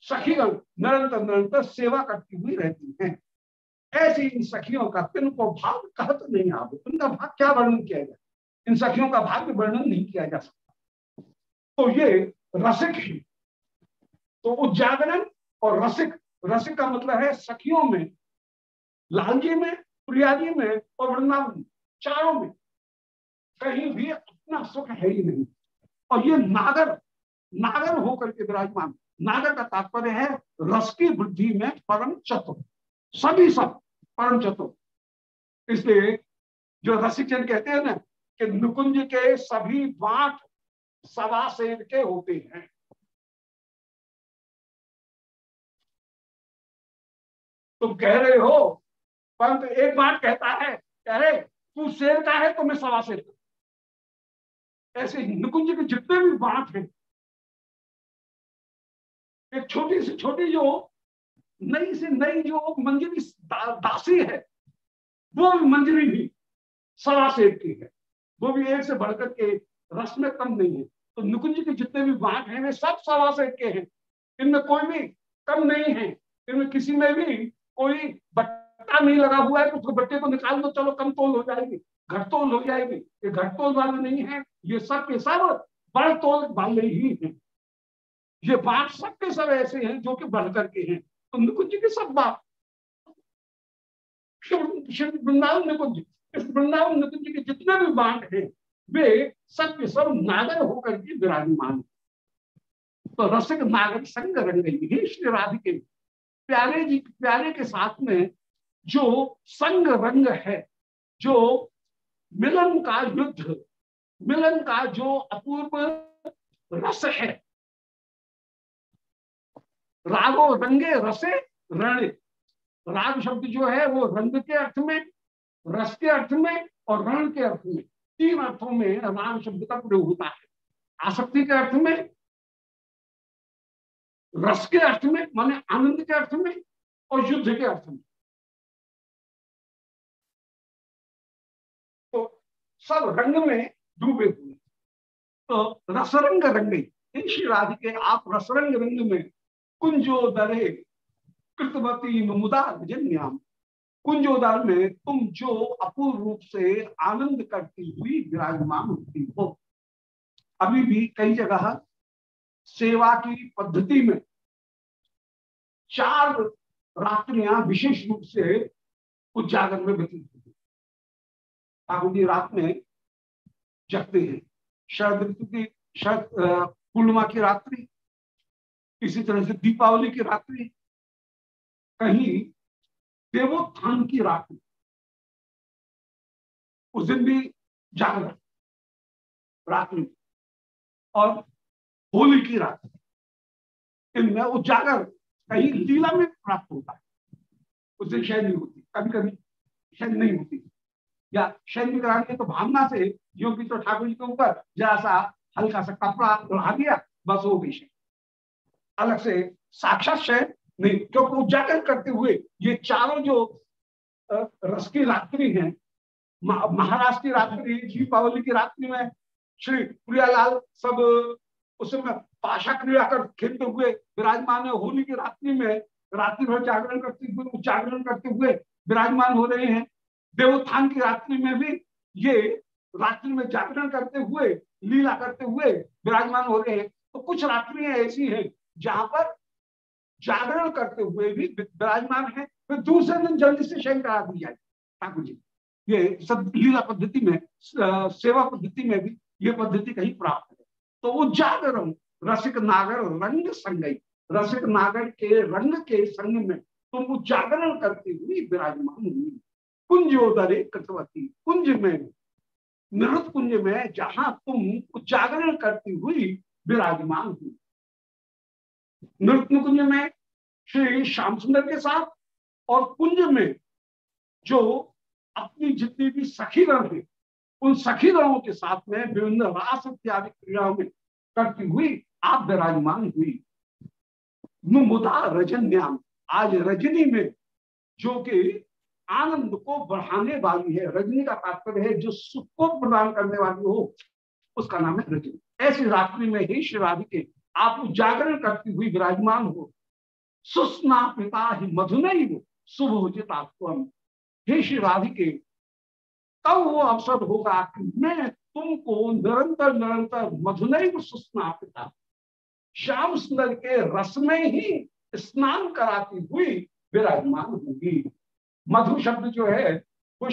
सखीगण निरंतर निरंतर सेवा करती हुई रहती हैं। ऐसी इन सखियों का तिन को भाव कहत नहीं आप उनका भाग क्या वर्णन किया जाए? इन सखियों का भाग्य वर्णन नहीं किया जा सकता। तो ये रसिक ही। तो उजागरण और रसिक रसिक का मतलब है सखियों में, लालजी में, प्रियाजी में और वृंदावन चारों में। कहीं भी अपना सुख है ही नहीं। और ये नागर नागर होकर के विराजमान। नागर का तात्पर्य है, रस की वृद्धि में परम चतुर। सभी सब परम चतुर। इसलिए जो रसिकजन कहते हैं ना, कि नुकुंज के सभी बांट सवासेर के होते हैं। तुम कह रहे हो, परंतु एक बात कहता है, कह रहे, तू शेर का है तो मैं सवा शेर का। ऐसे नुकुंज के जितने भी बात हैं एक छोटी से छोटी जो नई से नई जो मंजरी दा, दासी है वो भी मंजरी भी सवा सेब की है। वो भी एक से बढ़कर के रस में कम नहीं है। तो नुकुंज के जितने भी बांट हैं वे सब सवा सेब के हैं। इनमें कोई भी कम नहीं है। इनमें किसी में भी कोई बट्टा नहीं लगा हुआ है तो उसको बट्टे को निकाल दो चलो कम तोल हो जाएगी। घटतोल हो जाएगी। ये घटतोल वाले नहीं है, ये सब के सब बड़ तोल वाले ही हैं। ये बात सब के सब ऐसे हैं जो कि बढ़ करके हैं। तो निकुंज की सब बात वृंदावन निकुंज इस वृंदावन निकुंज के जितने भी बांट हैं, वे सब के सब नागर होकर के विराजमान तो रसिक नागर संग रंग ही श्री राधिके। प्यारे जी प्यारे के साथ में जो संग रंग है, जो मिलन का युद्ध, मिलन का जो अपूर्व रस है। रागो रंगे रसे रणे। राग शब्द जो है, वो रंग के अर्थ में, रस के अर्थ में और रण के अर्थ में। तीन अर्थों में राग शब्द का प्रयोग होता है। आसक्ति के अर्थ में, रस के अर्थ में, माने आनंद के अर्थ में और युद्ध के अर्थ में। सब रंग में डूबे हुए। तो रसरंग रंग श्री राधिके, आप रसरंग रंग में कुंजो कुंजोदरे, कृतवती मुदा जन्याम कुंजोदर में तुम जो अपूर्व रूप से आनंद करती हुई विराजमान होती हो। अभी भी कई जगह सेवा की पद्धति में चार रात्रियाँ विशेष रूप से उजागर में व्यतीत जी रात में जगते हैं। शरद ऋतु की, शरद पूर्णिमा की रात्रि, इसी तरह से दीपावली की रात्रि, कहीं देवोत्थान की रात्रि उस दिन भी जागरण रात्रि और होली की रात्रि इनमें उजागर, कहीं लीला में प्राप्त होता है। उस दिन शयन नहीं होती कभी कभी शयन नहीं होती। या भी कराने तो भावना से योगी तो ठाकुर जी के ऊपर जरा सा हल्का सा कपड़ा बढ़ा दिया, बस वो गई शयन अलग से साक्षात शयन नहीं, क्योंकि उजागर करते हुए ये चारों जो रस की रात्रि है महाराष्ट्र की रात्रि, दीपावली की रात्रि में श्री प्रियालाल सब, उसमें पाशा क्रिया कर, खेलते हुए, विराजमान है होली की रात्रि में, रात्रि भर जागरण करते हुए, उच्चारण करते हुए विराजमान हो रहे हैं। देवोत्थान की रात्रि में भी ये रात्रि में जागरण करते हुए, लीला करते हुए विराजमान हो रहे हैं। तो कुछ रात्रियाँ ऐसी हैं जहाँ पर जागरण करते हुए भी विराजमान है। फिर दूसरे दिन जल्दी से शयन करा दी जाए ठाकुर जी, ये सब लीला पद्धति में सेवा पद्धति में भी ये पद्धति कहीं प्राप्त है। तो वो जागरण, रसिक नागर रंग संगई, रसिक नागर के रंग के संग में तुम वो जागरण करती हुई विराजमान हुई। कुंजोदरे कृतवती। कुंज में, नृत कुंज में जहाँ तुम उच्चारण करती हुई विराजमान हुई नृत्य कुंज में श्री श्याम सुंदर के साथ और कुंज में जो अपनी जितनी भी सखीगण है, उन सखीगणों के साथ में विभिन्न रास इत्यादि क्रियाओं में करती हुई आप विराजमान हुई। मुदा रजन्याम, आज रजनी में जो कि आनंद को बढ़ाने वाली है, रजनी का तात्पर्य है, जो सुख को प्रदान करने वाली हो, उसका नाम है रजनी। ऐसी रात्रि में ही शिव के आप जागरण करती हुई विराजमान हो। सुस्ना पिता ही मधुनई हो, शुभ उचित हे श्री राधिके तब वो अवसर होगा कि मैं तुमको निरंतर निरंतर मधुनई सुस्ना पिता, श्याम सुंदर के रस में ही स्नान कराती हुई विराजमान होगी। मधु शब्द जो है, वो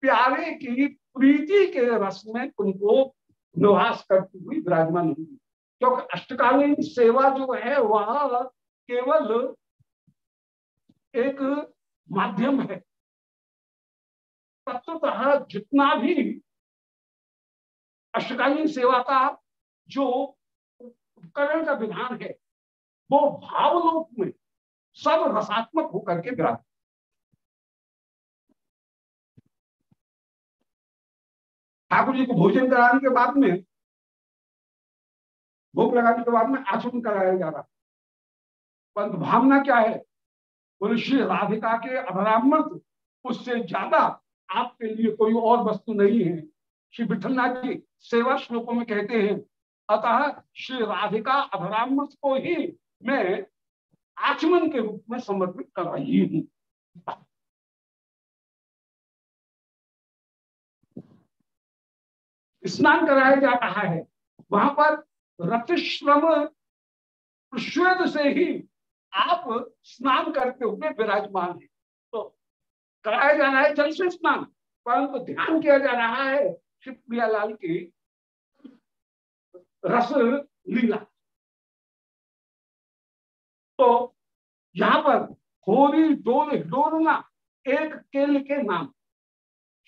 प्यारे की प्रीति के रस में उनको निवास करती हुई विराजमान होगी क्योंकि अष्टकालीन सेवा जो है, वह केवल एक माध्यम है। तत्वतः जितना भी अष्टकालीन सेवा का जो उपकरण का विधान है, वो भावलोक में सब रसात्मक होकर के विराज ठाकुर जी को भोजन कराने के बाद में, भोग लगाने के बाद में आचमन कराया जा रहा परंतु भावना क्या है? बोले, श्री राधिका के अभरामृत उससे ज़्यादा आपके लिए कोई और वस्तु नहीं है। श्री विठलनाथ जी सेवा श्लोकों में कहते हैं, अतः श्री राधिका अभरामृत को ही मैं आचमन के रूप में समर्पित कर रही हूँ। स्नान कराया जा रहा है। वहाँ पर रतिश्रम श्वेत से ही आप स्नान करते हुए विराजमान है। तो कराया जा रहा है जल से स्नान। परंतु तो ध्यान किया जा रहा है श्री प्रियालाल की रस लीला। तो यहाँ पर होरी डोल डोलना एक केल के नाम।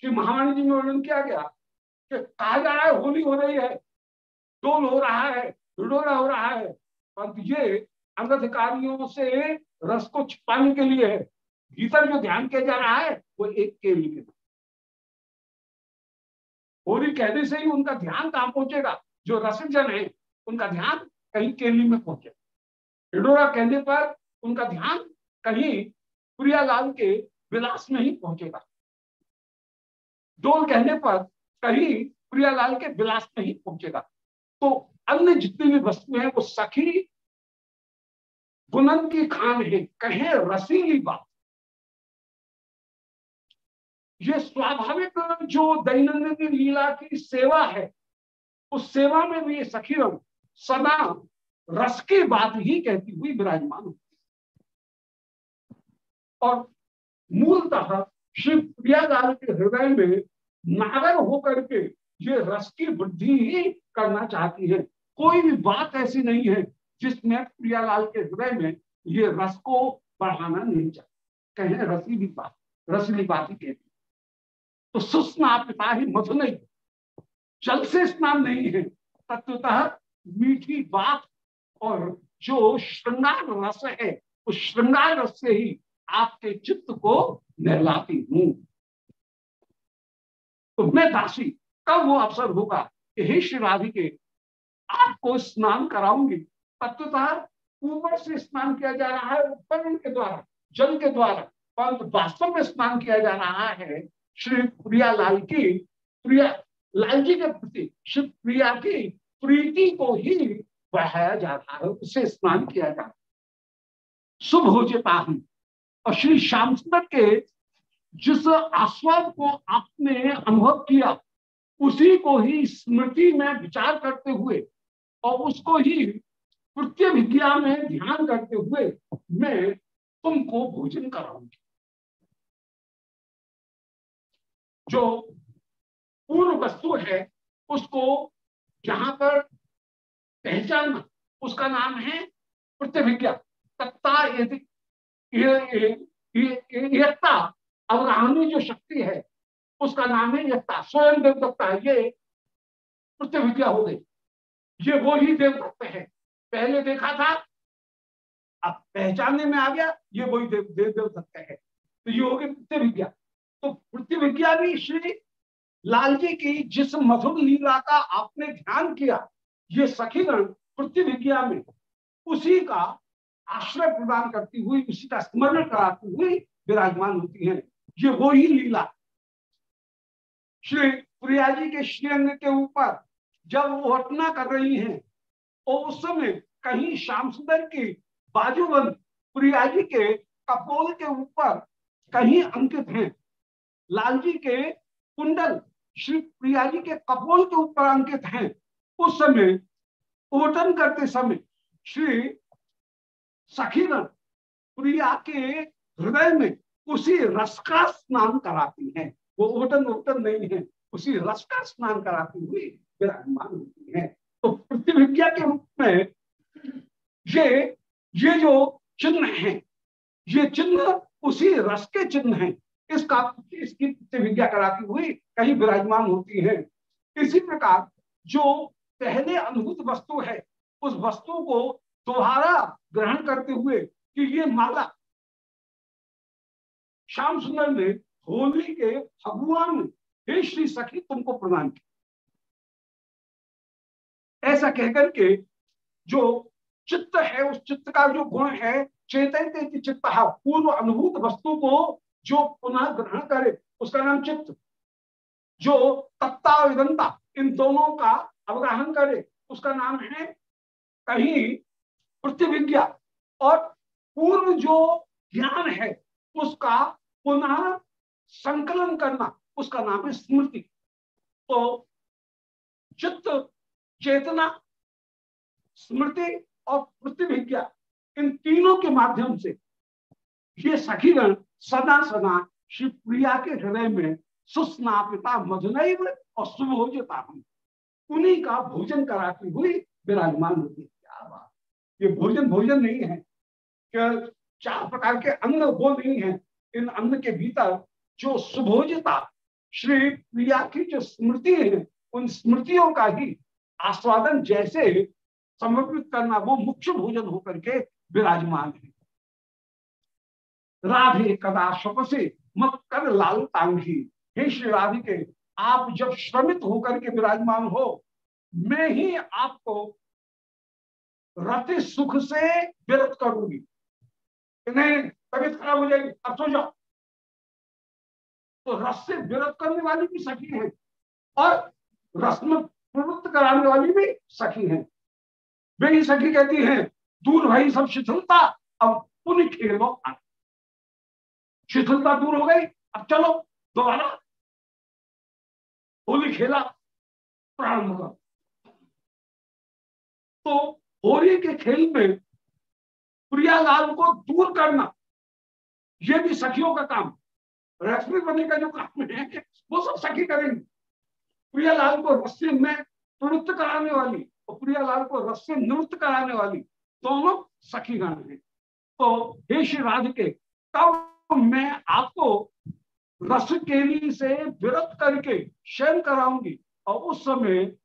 श्री महावाणी जी में वर्णन किया गया। कि कहा जा रहा है, होली हो रही है, डोल हो रहा है, डोला हो रहा है। परंतु ये अंगधिकारियों से रस को छिपाने के लिए है। भीतर जो ध्यान किया जा रहा है, वो एक के नाम होली कहने से ही उनका ध्यान कहाँ पहुंचेगा? जो रसिकजन है, उनका ध्यान कहीं केली में पहुँचे। हिडोरा कहने पर उनका ध्यान कहीं प्रियालाल के विलास में ही पहुंचेगा। डोल कहने पर कहीं प्रियालाल के विलास में ही पहुंचेगा। तो अन्य जितनी भी वस्तु है, वो सखी बुनंद की खान है, कहे रसीली बात। ये स्वाभाविक जो दैनंदिन लीला की सेवा है, उस सेवा में भी ये सखी सदा रस की बात ही कहती हुई विराजमान होती और मूलतः श्री प्रियालाल के हृदय में नागर होकर के ये रस की वृद्धि ही करना चाहती है। कोई भी बात ऐसी नहीं है जिसमें प्रियालाल के हृदय में ये रस को बढ़ाना नहीं चाहती कहें रसीली बात रसीली बात ही कहती तो सुस्ना पिता ही मधु नहीं, जल से स्नान नहीं है। तत्वतः मीठी बात और जो श्रृंगार रस है, उस श्रृंगार रस से ही आपके चित्त को नहलाती हूँ। तो मैं दासी, कब वो अवसर होगा कि हे श्री राधिके आपको स्नान कराऊँगी। तत्वतः ऊपर से स्नान किया जा रहा है, उपकरण के द्वारा, जल के द्वारा, परंतु वास्तव में स्नान किया जा रहा है श्री प्रिया लाल की, प्रिया लाल जी के प्रति, श्री प्रिया की प्रीति को ही बढ़ाया जा रहा है, उसे स्नान किया जा रहा है। शुभ हो जाता और श्री श्याम सुंदर के जिस आस्वाद को आपने अनुभव किया उसी को ही स्मृति में विचार करते हुए और उसको ही विद्या में ध्यान करते हुए मैं तुमको भोजन कराऊँगी जो पूर्व वस्तु है उसको जहाँ पर पहचानना उसका नाम है प्रतिभिज्ञा तत्ता अवगाहनी जो शक्ति है, उसका नाम है यत्ता। स्वयं देवदत्ता ये प्रतिभिज्ञा हो गई। ये वो ही देवदत्त है। पहले देखा था, अब पहचानने में आ गया, ये वही देव देव देवदत्त है। तो ये हो गई प्रतिभिज्ञा तो प्रतिभिज्ञा भी श्री लाल जी की जिस मधुर लीला का आपने ध्यान किया, ये सखीगण प्रतिभिज्ञा में उसी का आश्रय प्रदान करती हुई, उसी का स्मरण कराती हुई विराजमान होती है। ये वो ही लीला। श्री प्रिया जी के श्रीअंग के ऊपर जब वो घटना कर रही हैं और उस समय कहीं श्याम सुंदर की बाजूबंद प्रिया जी के कपोल के ऊपर कहीं अंकित हैं। लाल जी के कुंडल श्री प्रिया जी के कपोल के ऊपर अंकित हैं। उस समय ओटन करते समय श्री सखीगण प्रिया के हृदय में उसी रस का स्नान कराती हैं। वो ओटन ओटन नहीं है, उसी रस का स्नान कराती हुई विराजमान होती है। तो प्रतिभिज्ञा के रूप में ये ये जो चिन्ह है, ये चिन्ह उसी रस के चिन्ह है। इसका, इसकी प्रतिभिज्ञा कराती हुई कहीं विराजमान होती है। इसी प्रकार जो पहले अनुभूत वस्तु है, उस वस्तु को दोबारा ग्रहण करते हुए कि ये माला श्याम सुंदर ने होली के भगवान हे श्री सखी तुमको प्रदान किया। ऐसा कहकर के जो चित्त है, उस चित्त का जो गुण है, चेतन चित्त पूर्व अनुभूत वस्तु को जो पुनः ग्रहण करे, उसका नाम चित्त। जो तत्ता विदंता इन दोनों का अवगाहन करे, उसका नाम है कहीं पृथ्वी प्रतिविज्ञा। और पूर्व जो ज्ञान है, उसका पुनः संकलन करना, उसका नाम है स्मृति। तो चित्त, चेतना, स्मृति और प्रतिभिज्ञा, इन तीनों के माध्यम से ये सखीगण सदा सदा श्री प्रिया के हृदय में सुस्नापिता मधुनैव और सुभोजता उन्हीं का भोजन कराती हुई विराजमान होती है। क्या बात। ये भोजन भोजन नहीं है। चार प्रकार के अन्न वो नहीं है। इन अन्न के भीतर जो सुभोजता श्री प्रिया की जो स्मृति है, उन स्मृतियों का ही आस्वादन जैसे समर्पित करना वो मुख्य भोजन होकर के विराजमान है। राधे कदा से मत कर लाल तांगी। हे श्री राधिके आप जब श्रमित होकर के विराजमान हो, मैं ही आपको रति सुख से विरत करूँगी। नहीं तबियत खराब हो जाएगी अब सो जाओ तो रस से विरत करने वाली भी सखी है और रस में प्रवृत्त कराने वाली भी सखी है। वे ही सखी कहती है, दूर भाई सब शिथिलता, अब पुण्य खेलो शिथिलता दूर हो गई, अब चलो दोबारा होली खेला, प्रारंभ कर। तो होली के खेल में प्रियालाल को दूर करना यह भी सखियों का काम। रेफरी बनने का जो काम है, वो सब सखी करेंगे। प्रियालाल को रस्सी में प्रवृत्त कराने वाली और प्रियालाल को रस्सी निवृत्त कराने वाली दोनों सखी गण है। तो हे श्री राज के तब मैं आपको रस केली से विरत करके शयन कराऊँगी और उस समय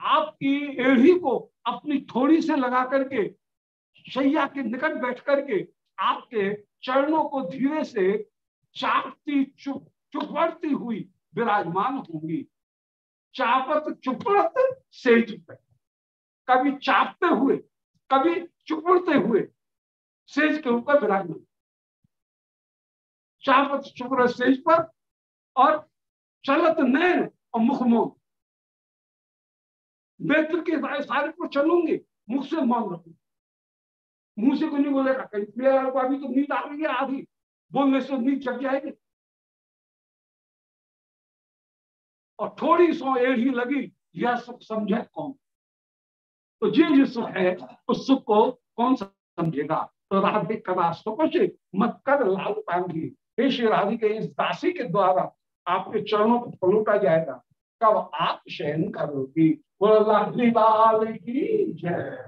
आपकी एड़ी को अपनी थोड़ी से लगा करके, शैया के निकट बैठ करके आपके चरणों को धीरे से चापती चुप, चुपड़ती हुई विराजमान होंगी। चापत, चुपड़त से कभी चापते हुए, कभी चुपड़ते हुए सेज के ऊपर विराजमान। चापत चुप सेज पर और चलत नैन और मुख मौन। नेत्र के सारे पर चलूँगे मुख से मौन रखूँगी। मुँह से कोई नहीं बोलेगा कहीं को अभी तो नींद आ रही है, आधी। बोलने से नींद चढ़ जाएगी। और थोड़ी सो एड़ी लगी, यह सुख समझे कौन? तो जे जो सुख है, उस सुख को कौन समझेगा? तो राधे कदा सुख से मत कर लाल पांगी। हे श्री राधे के इस दासी के द्वारा आपके चरणों को पलूटा जाएगा। कब आप शयन करोगी? बोला, लाल की जय।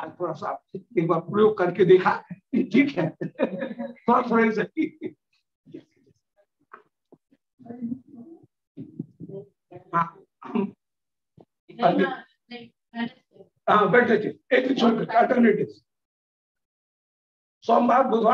थोड़ा सा एक बार प्रयोग करके देखा ठीक है। थोड़ा थोड़ा हाँ थे। एक छोटे अल्टरनेटिव सोमवार, बुधवार